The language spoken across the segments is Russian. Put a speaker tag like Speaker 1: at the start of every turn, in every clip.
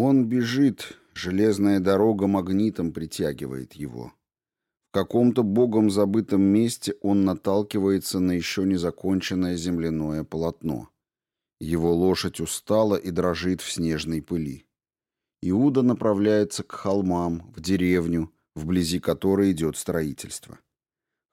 Speaker 1: Он бежит, железная дорога магнитом притягивает его. В каком-то богом забытом месте он наталкивается на еще незаконченное земляное полотно. Его лошадь устала и дрожит в снежной пыли. Иуда направляется к холмам, в деревню, вблизи которой идет строительство.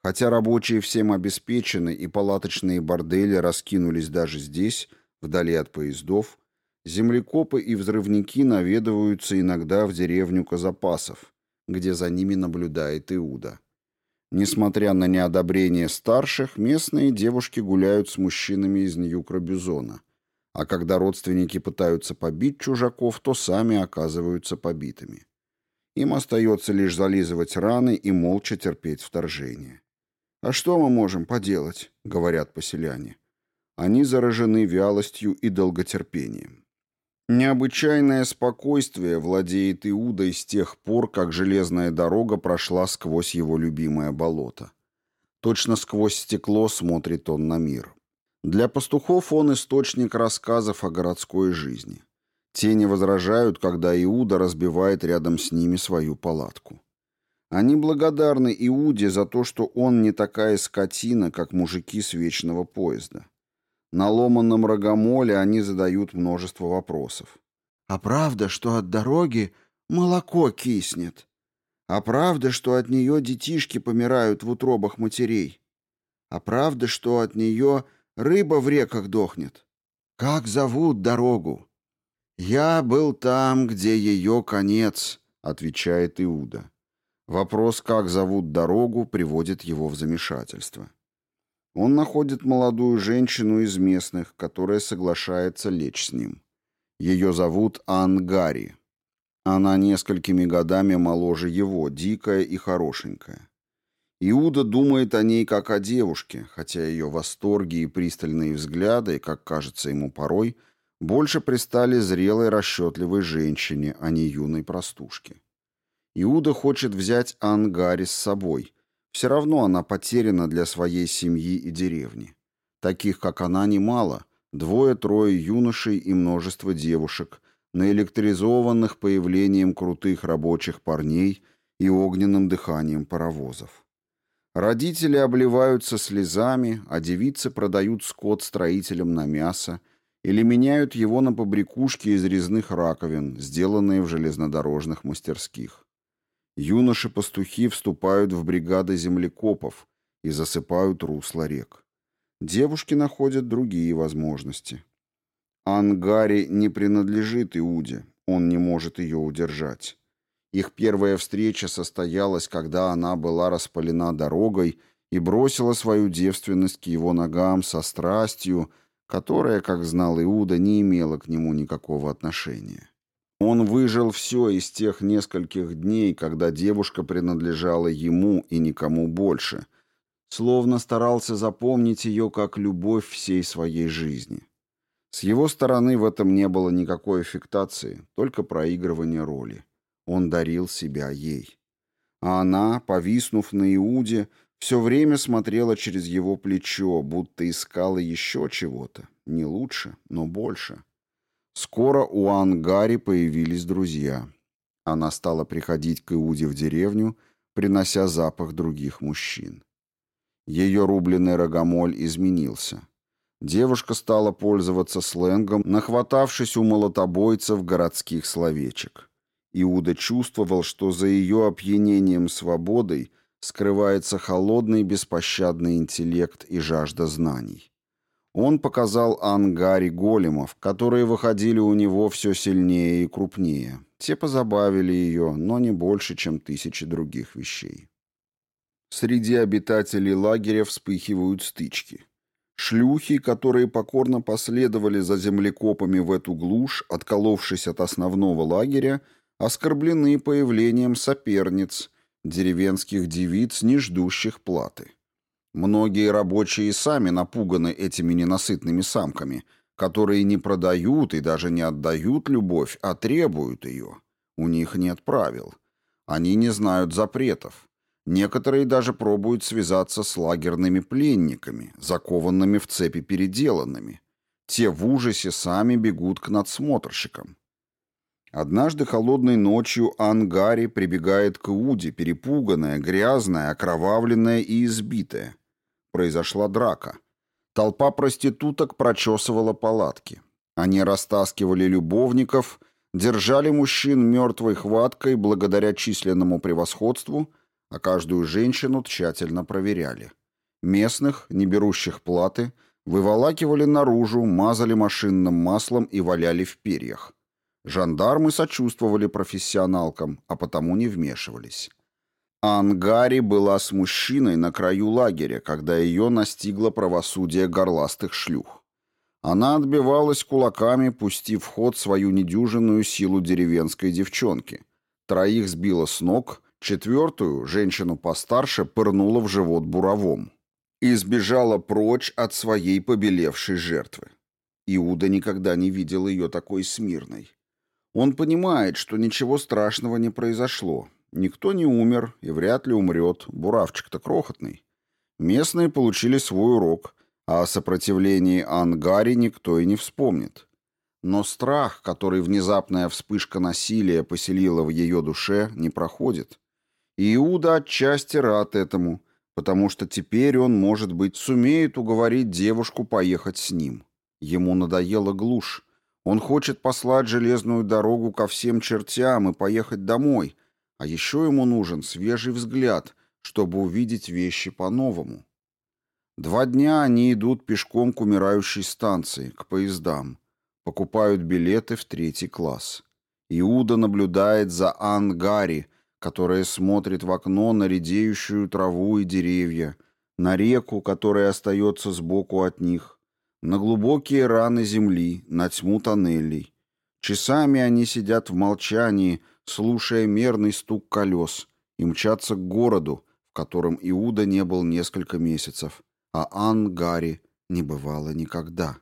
Speaker 1: Хотя рабочие всем обеспечены и палаточные бордели раскинулись даже здесь, вдали от поездов, землекопы и взрывники наведываются иногда в деревню Казапасов, где за ними наблюдает Иуда. Несмотря на неодобрение старших, местные девушки гуляют с мужчинами из Нью-Крабюзона, а когда родственники пытаются побить чужаков, то сами оказываются побитыми. Им остается лишь зализывать раны и молча терпеть вторжение. «А что мы можем поделать?» — говорят поселяне. Они заражены вялостью и долготерпением. Необычайное спокойствие владеет Иудой с тех пор, как железная дорога прошла сквозь его любимое болото. Точно сквозь стекло смотрит он на мир. Для пастухов он источник рассказов о городской жизни. Те не возражают, когда Иуда разбивает рядом с ними свою палатку. Они благодарны Иуде за то, что он не такая скотина, как мужики с вечного поезда. На ломанном рогомоле они задают множество вопросов. «А правда, что от дороги молоко киснет? А правда, что от нее детишки помирают в утробах матерей? А правда, что от нее Рыба в реках дохнет. Как зовут дорогу? Я был там, где ее конец, отвечает Иуда. Вопрос, как зовут дорогу, приводит его в замешательство. Он находит молодую женщину из местных, которая соглашается лечь с ним. Ее зовут Ангари. Она несколькими годами моложе его, дикая и хорошенькая. Иуда думает о ней как о девушке, хотя ее восторги и пристальные взгляды, как кажется ему порой, больше пристали зрелой расчетливой женщине, а не юной простушке. Иуда хочет взять Ангари с собой. Все равно она потеряна для своей семьи и деревни. Таких, как она, немало. Двое-трое юношей и множество девушек, наэлектризованных появлением крутых рабочих парней и огненным дыханием паровозов. Родители обливаются слезами, а девицы продают скот строителям на мясо или меняют его на побрякушки из резных раковин, сделанные в железнодорожных мастерских. Юноши-пастухи вступают в бригады землекопов и засыпают русла рек. Девушки находят другие возможности. Ангари не принадлежит Иуде, он не может ее удержать. Их первая встреча состоялась, когда она была распалена дорогой и бросила свою девственность к его ногам со страстью, которая, как знал Иуда, не имела к нему никакого отношения. Он выжил все из тех нескольких дней, когда девушка принадлежала ему и никому больше, словно старался запомнить ее как любовь всей своей жизни. С его стороны в этом не было никакой аффектации, только проигрывание роли. Он дарил себя ей. А она, повиснув на Иуде, все время смотрела через его плечо, будто искала еще чего-то. Не лучше, но больше. Скоро у Ангари появились друзья. Она стала приходить к Иуде в деревню, принося запах других мужчин. Ее рубленый рогомоль изменился. Девушка стала пользоваться сленгом, нахватавшись у молотобойцев городских словечек. Иуда чувствовал, что за ее опьянением свободой скрывается холодный беспощадный интеллект и жажда знаний. Он показал Ангари големов, которые выходили у него все сильнее и крупнее. Те позабавили ее, но не больше, чем тысячи других вещей. Среди обитателей лагеря вспыхивают стычки. Шлюхи, которые покорно последовали за землекопами в эту глушь, отколовшись от основного лагеря, оскорблены появлением соперниц, деревенских девиц, не ждущих платы. Многие рабочие сами напуганы этими ненасытными самками, которые не продают и даже не отдают любовь, а требуют ее. У них нет правил. Они не знают запретов. Некоторые даже пробуют связаться с лагерными пленниками, закованными в цепи переделанными. Те в ужасе сами бегут к надсмотрщикам. Однажды холодной ночью Ангари прибегает к Иуде, перепуганная, грязная, окровавленная и избитая. Произошла драка. Толпа проституток прочесывала палатки. Они растаскивали любовников, держали мужчин мертвой хваткой благодаря численному превосходству, а каждую женщину тщательно проверяли. Местных, не берущих платы, выволакивали наружу, мазали машинным маслом и валяли в перьях. Жандармы сочувствовали профессионалкам, а потому не вмешивались. Ангари была с мужчиной на краю лагеря, когда ее настигло правосудие горластых шлюх. Она отбивалась кулаками, пустив в ход свою недюжинную силу деревенской девчонки. Троих сбила с ног, четвертую, женщину постарше, пырнула в живот буровом. И сбежала прочь от своей побелевшей жертвы. Иуда никогда не видел ее такой смирной. Он понимает, что ничего страшного не произошло. Никто не умер и вряд ли умрет, буравчик-то крохотный. Местные получили свой урок, а о сопротивлении Ангари никто и не вспомнит. Но страх, который внезапная вспышка насилия поселила в ее душе, не проходит. Иуда отчасти рад этому, потому что теперь он, может быть, сумеет уговорить девушку поехать с ним. Ему надоела глушь, он хочет послать железную дорогу ко всем чертям и поехать домой, а еще ему нужен свежий взгляд, чтобы увидеть вещи по-новому. Два дня они идут пешком к умирающей станции, к поездам. Покупают билеты в третий класс. Иуда наблюдает за Ангари, которая смотрит в окно на редеющую траву и деревья, на реку, которая остается сбоку от них, на глубокие раны земли, на тьму тоннелей. Часами они сидят в молчании, слушая мерный стук колес, и мчатся к городу, в котором Иуда не был несколько месяцев, а Ан Гарри не бывало никогда.